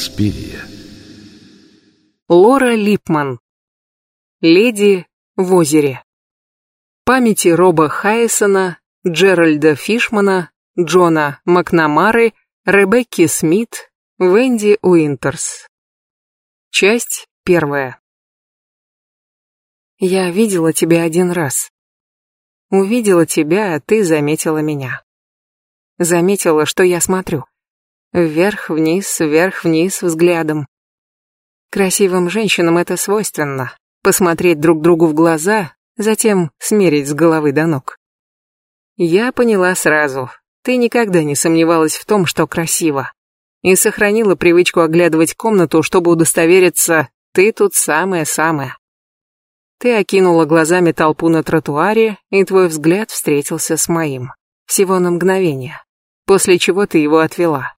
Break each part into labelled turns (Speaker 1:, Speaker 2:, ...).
Speaker 1: Инспирия.
Speaker 2: Лора Липман. Леди в озере. Памяти Роба Хайсона, Джеральда Фишмана, Джона Макнамары, Ребекки Смит, Венди Уинтерс. Часть первая. Я видела тебя один раз. Увидела тебя, а ты заметила меня. Заметила, что я смотрю. Вверх-вниз, вверх-вниз взглядом. Красивым женщинам это свойственно. Посмотреть друг другу в глаза, затем смерить с головы до ног. Я поняла сразу. Ты никогда не сомневалась в том, что красиво. И сохранила привычку оглядывать комнату, чтобы удостовериться, ты тут самая-самая. Ты окинула глазами толпу на тротуаре, и твой взгляд встретился с моим. Всего на мгновение. После чего ты его отвела.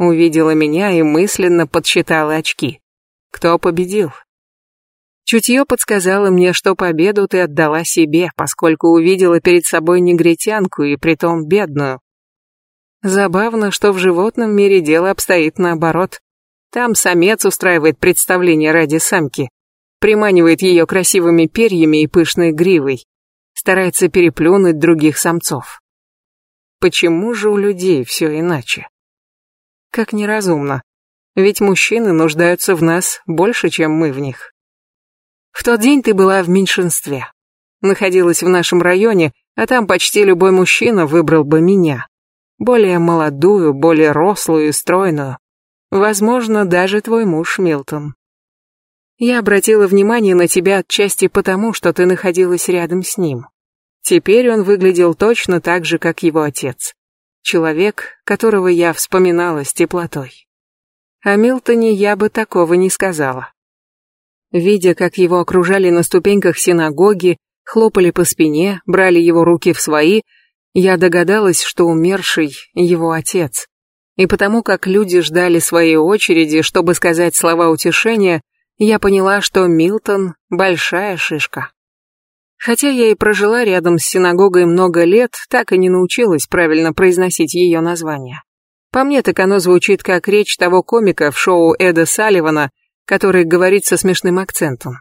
Speaker 2: Увидела меня и мысленно подсчитала очки. Кто победил? Чутье подсказало мне, что победу ты отдала себе, поскольку увидела перед собой негритянку и притом бедную. Забавно, что в животном мире дело обстоит наоборот. Там самец устраивает представление ради самки, приманивает ее красивыми перьями и пышной гривой, старается переплюнуть других самцов. Почему же у людей все иначе? Как неразумно. Ведь мужчины нуждаются в нас больше, чем мы в них. В тот день ты была в меньшинстве. Находилась в нашем районе, а там почти любой мужчина выбрал бы меня. Более молодую, более рослую и стройную. Возможно, даже твой муж Милтон. Я обратила внимание на тебя отчасти потому, что ты находилась рядом с ним. Теперь он выглядел точно так же, как его отец. Человек, которого я вспоминала с теплотой. О Милтоне я бы такого не сказала. Видя, как его окружали на ступеньках синагоги, хлопали по спине, брали его руки в свои, я догадалась, что умерший — его отец. И потому как люди ждали своей очереди, чтобы сказать слова утешения, я поняла, что Милтон — большая шишка. Хотя я и прожила рядом с синагогой много лет, так и не научилась правильно произносить ее название. По мне так оно звучит как речь того комика в шоу Эда Салливана, который говорит со смешным акцентом.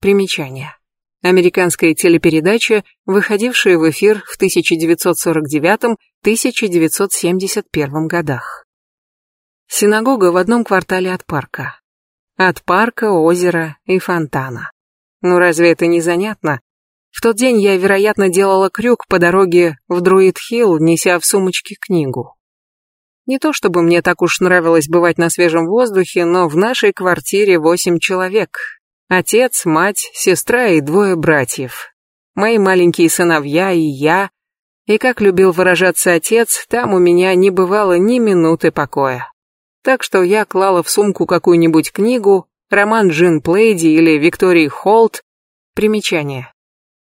Speaker 2: Примечание. Американская телепередача, выходившая в эфир в 1949-1971 годах. Синагога в одном квартале от парка. От парка, озера и фонтана. Ну разве это не занятно? В тот день я, вероятно, делала крюк по дороге в Друид-Хилл, неся в сумочке книгу. Не то чтобы мне так уж нравилось бывать на свежем воздухе, но в нашей квартире восемь человек. Отец, мать, сестра и двое братьев. Мои маленькие сыновья и я. И как любил выражаться отец, там у меня не бывало ни минуты покоя. Так что я клала в сумку какую-нибудь книгу, роман Джин Плейди или Виктории Холт. Примечание.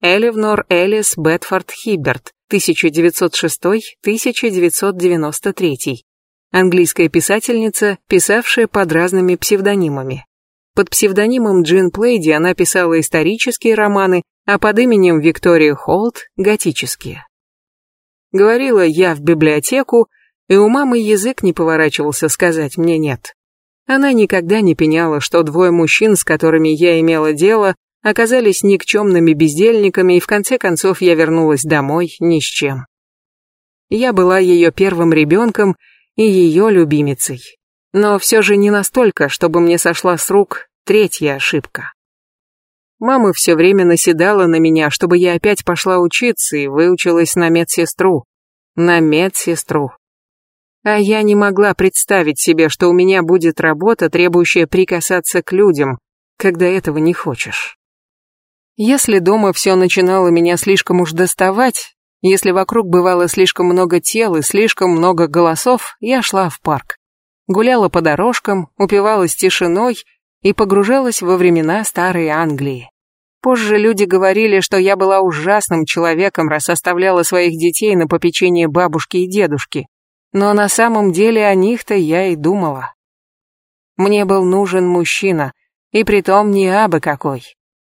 Speaker 2: Эливнор Элис Бетфорд Хиберт, 1906-1993 английская писательница, писавшая под разными псевдонимами. Под псевдонимом Джин Плейди она писала исторические романы, а под именем Виктория Холт – готические. Говорила я в библиотеку, и у мамы язык не поворачивался сказать мне «нет». Она никогда не пеняла, что двое мужчин, с которыми я имела дело, оказались никчемными бездельниками, и в конце концов я вернулась домой ни с чем. Я была ее первым ребенком – и ее любимицей. Но все же не настолько, чтобы мне сошла с рук третья ошибка. Мама все время наседала на меня, чтобы я опять пошла учиться и выучилась на медсестру. На медсестру. А я не могла представить себе, что у меня будет работа, требующая прикасаться к людям, когда этого не хочешь. Если дома все начинало меня слишком уж доставать, если вокруг бывало слишком много тел и слишком много голосов, я шла в парк. Гуляла по дорожкам, упивалась тишиной и погружалась во времена старой Англии. Позже люди говорили, что я была ужасным человеком, раз оставляла своих детей на попечение бабушки и дедушки. Но на самом деле о них-то я и думала. Мне был нужен мужчина, и притом не абы какой.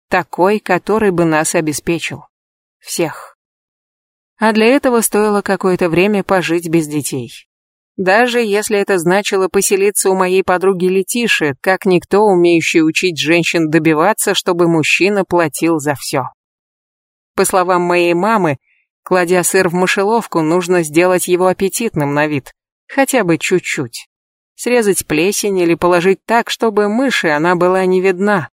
Speaker 2: Такой, который бы нас обеспечил. Всех. А для этого стоило какое-то время пожить без детей. Даже если это значило поселиться у моей подруги Летиши, как никто, умеющий учить женщин добиваться, чтобы мужчина платил за все. По словам моей мамы, кладя сыр в мышеловку, нужно сделать его аппетитным на вид, хотя бы чуть-чуть. Срезать плесень или положить так, чтобы мыши она была не видна.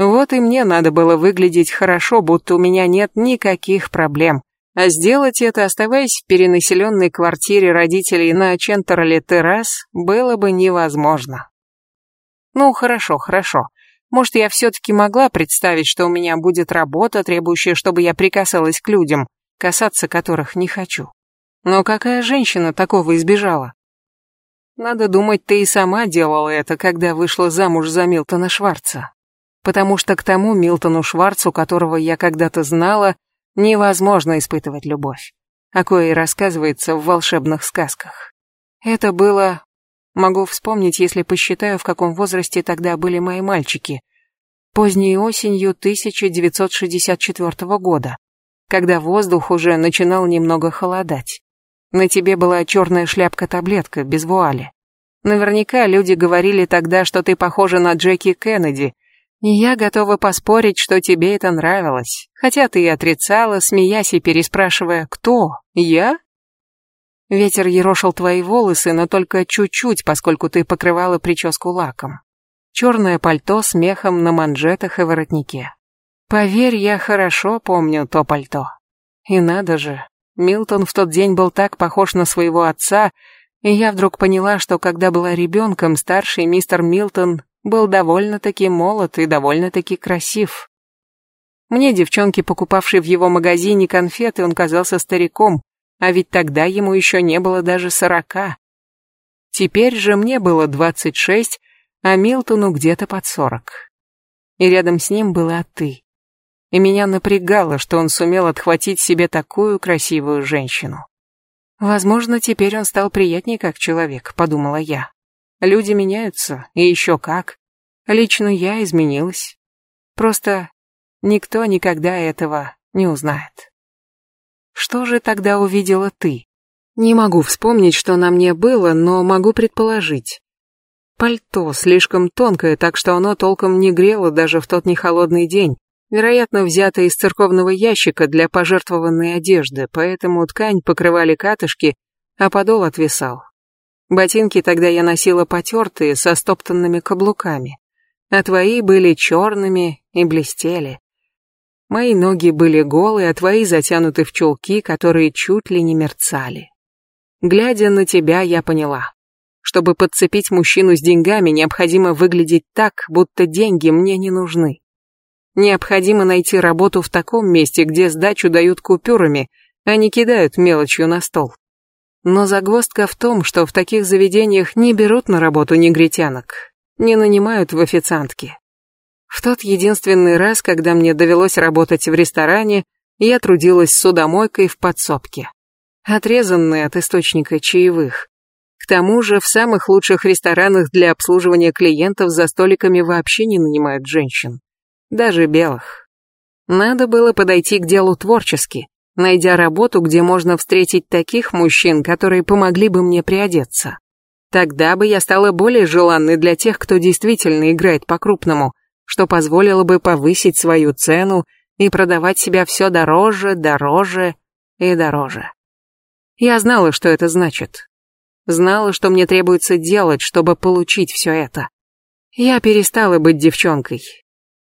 Speaker 2: Вот и мне надо было выглядеть хорошо, будто у меня нет никаких проблем. А сделать это, оставаясь в перенаселенной квартире родителей на Чентерле-террас, было бы невозможно. Ну, хорошо, хорошо. Может, я все-таки могла представить, что у меня будет работа, требующая, чтобы я прикасалась к людям, касаться которых не хочу. Но какая женщина такого избежала? Надо думать, ты и сама делала это, когда вышла замуж за Милтона Шварца. Потому что к тому Милтону Шварцу, которого я когда-то знала, невозможно испытывать любовь, о коей рассказывается в волшебных сказках. Это было... Могу вспомнить, если посчитаю, в каком возрасте тогда были мои мальчики. Поздней осенью 1964 года, когда воздух уже начинал немного холодать. На тебе была черная шляпка-таблетка, без вуали. Наверняка люди говорили тогда, что ты похожа на Джеки Кеннеди, и я готова поспорить, что тебе это нравилось, хотя ты и отрицала, смеясь и переспрашивая «Кто? Я?» Ветер ерошил твои волосы, но только чуть-чуть, поскольку ты покрывала прическу лаком. Черное пальто с мехом на манжетах и воротнике. Поверь, я хорошо помню то пальто. И надо же, Милтон в тот день был так похож на своего отца, и я вдруг поняла, что когда была ребенком, старший мистер Милтон был довольно-таки молод и довольно-таки красив. Мне, девчонке, покупавшей в его магазине конфеты, он казался стариком, а ведь тогда ему еще не было даже сорока. Теперь же мне было двадцать шесть, а Милтону где-то под сорок. И рядом с ним была ты. И меня напрягало, что он сумел отхватить себе такую красивую женщину. Возможно, теперь он стал приятнее как человек, подумала я. Люди меняются, и еще как. Лично я изменилась. Просто никто никогда этого не узнает. Что же тогда увидела ты? Не могу вспомнить, что на мне было, но могу предположить. Пальто слишком тонкое, так что оно толком не грело даже в тот нехолодный день. Вероятно, взято из церковного ящика для пожертвованной одежды, поэтому ткань покрывали катышки, а подол отвисал. Ботинки тогда я носила потертые, со стоптанными каблуками, а твои были черными и блестели. Мои ноги были голые, а твои затянуты в чулки, которые чуть ли не мерцали. Глядя на тебя, я поняла. Чтобы подцепить мужчину с деньгами, необходимо выглядеть так, будто деньги мне не нужны. Необходимо найти работу в таком месте, где сдачу дают купюрами, а не кидают мелочью на стол. Но загвоздка в том, что в таких заведениях не берут на работу негритянок, не нанимают в официантки. В тот единственный раз, когда мне довелось работать в ресторане, я трудилась судомойкой в подсобке, отрезанной от источника чаевых. К тому же в самых лучших ресторанах для обслуживания клиентов за столиками вообще не нанимают женщин, даже белых. Надо было подойти к делу творчески, найдя работу, где можно встретить таких мужчин, которые помогли бы мне приодеться. Тогда бы я стала более желанной для тех, кто действительно играет по-крупному, что позволило бы повысить свою цену и продавать себя все дороже, дороже и дороже. Я знала, что это значит. Знала, что мне требуется делать, чтобы получить все это. Я перестала быть девчонкой.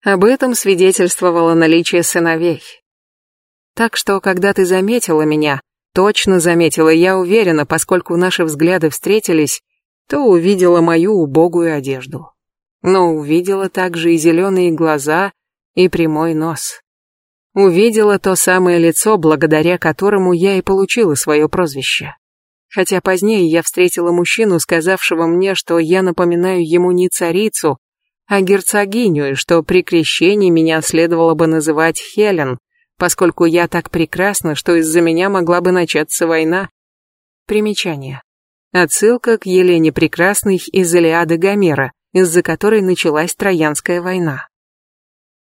Speaker 2: Об этом свидетельствовало наличие сыновей. Так что, когда ты заметила меня, точно заметила, я уверена, поскольку наши взгляды встретились, то увидела мою убогую одежду. Но увидела также и зеленые глаза, и прямой нос. Увидела то самое лицо, благодаря которому я и получила свое прозвище. Хотя позднее я встретила мужчину, сказавшего мне, что я напоминаю ему не царицу, а герцогиню, и что при крещении меня следовало бы называть Хелен, поскольку я так прекрасна, что из-за меня могла бы начаться война. Примечание. Отсылка к Елене Прекрасной из Илиады Гомера, из-за которой началась Троянская война.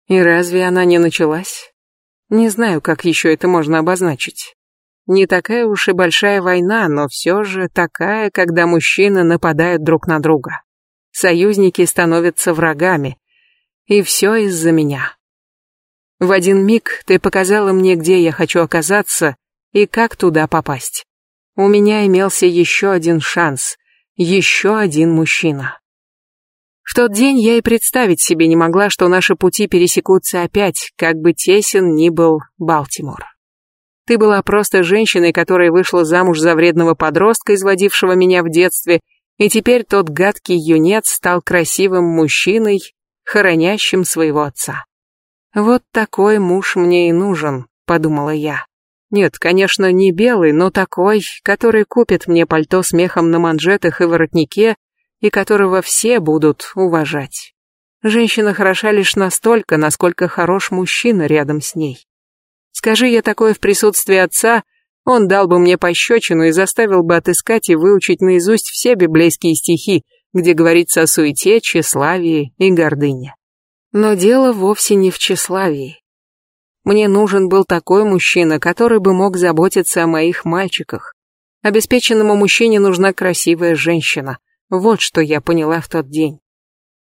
Speaker 2: И разве она не началась? Не знаю, как еще это можно обозначить. Не такая уж и большая война, но все же такая, когда мужчины нападают друг на друга. Союзники становятся врагами. И все из-за меня. В один миг ты показала мне, где я хочу оказаться и как туда попасть. У меня имелся еще один шанс, еще один мужчина. В тот день я и представить себе не могла, что наши пути пересекутся опять, как бы тесен ни был Балтимор. Ты была просто женщиной, которая вышла замуж за вредного подростка, изводившего меня в детстве, и теперь тот гадкий юнец стал красивым мужчиной, хоронящим своего отца. Вот такой муж мне и нужен, подумала я. Нет, конечно, не белый, но такой, который купит мне пальто с мехом на манжетах и воротнике, и которого все будут уважать. Женщина хороша лишь настолько, насколько хорош мужчина рядом с ней. Скажи я такое в присутствии отца, он дал бы мне пощечину и заставил бы отыскать и выучить наизусть все библейские стихи, где говорится о суете, тщеславии и гордыне. Но дело вовсе не в тщеславии. Мне нужен был такой мужчина, который бы мог заботиться о моих мальчиках. Обеспеченному мужчине нужна красивая женщина. Вот что я поняла в тот день.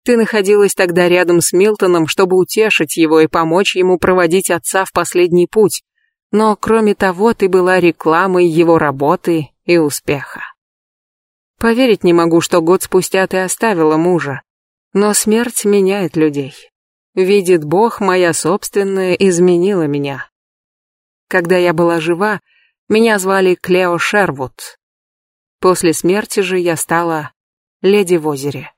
Speaker 2: Ты находилась тогда рядом с Милтоном, чтобы утешить его и помочь ему проводить отца в последний путь. Но кроме того, ты была рекламой его работы и успеха. Поверить не могу, что год спустя ты оставила мужа. Но смерть меняет людей. Видит Бог, моя собственная изменила меня. Когда я была жива, меня звали Клео Шервуд. После смерти же я стала леди в озере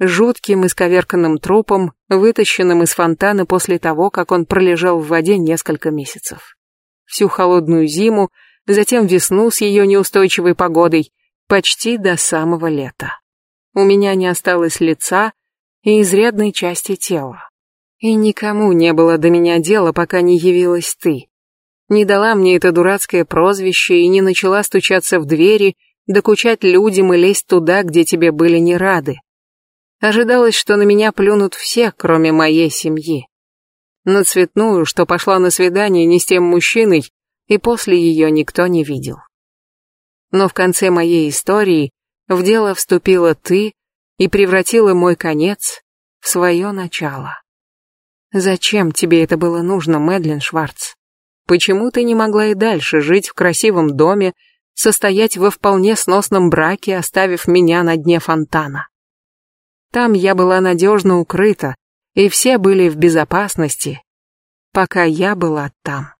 Speaker 2: жутким исковерканным трупом, вытащенным из фонтана после того, как он пролежал в воде несколько месяцев. Всю холодную зиму, затем весну с ее неустойчивой погодой, почти до самого лета. У меня не осталось лица и изрядной части тела. И никому не было до меня дела, пока не явилась ты. Не дала мне это дурацкое прозвище и не начала стучаться в двери, докучать людям и лезть туда, где тебе были не рады. Ожидалось, что на меня плюнут все, кроме моей семьи. На цветную, что пошла на свидание не с тем мужчиной, и после ее никто не видел. Но в конце моей истории в дело вступила ты и превратила мой конец в свое начало. Зачем тебе это было нужно, Мэдлин Шварц? Почему ты не могла и дальше жить в красивом доме, состоять во вполне сносном браке, оставив меня на дне фонтана? Там я была надежно укрыта, и все были в безопасности, пока я была там.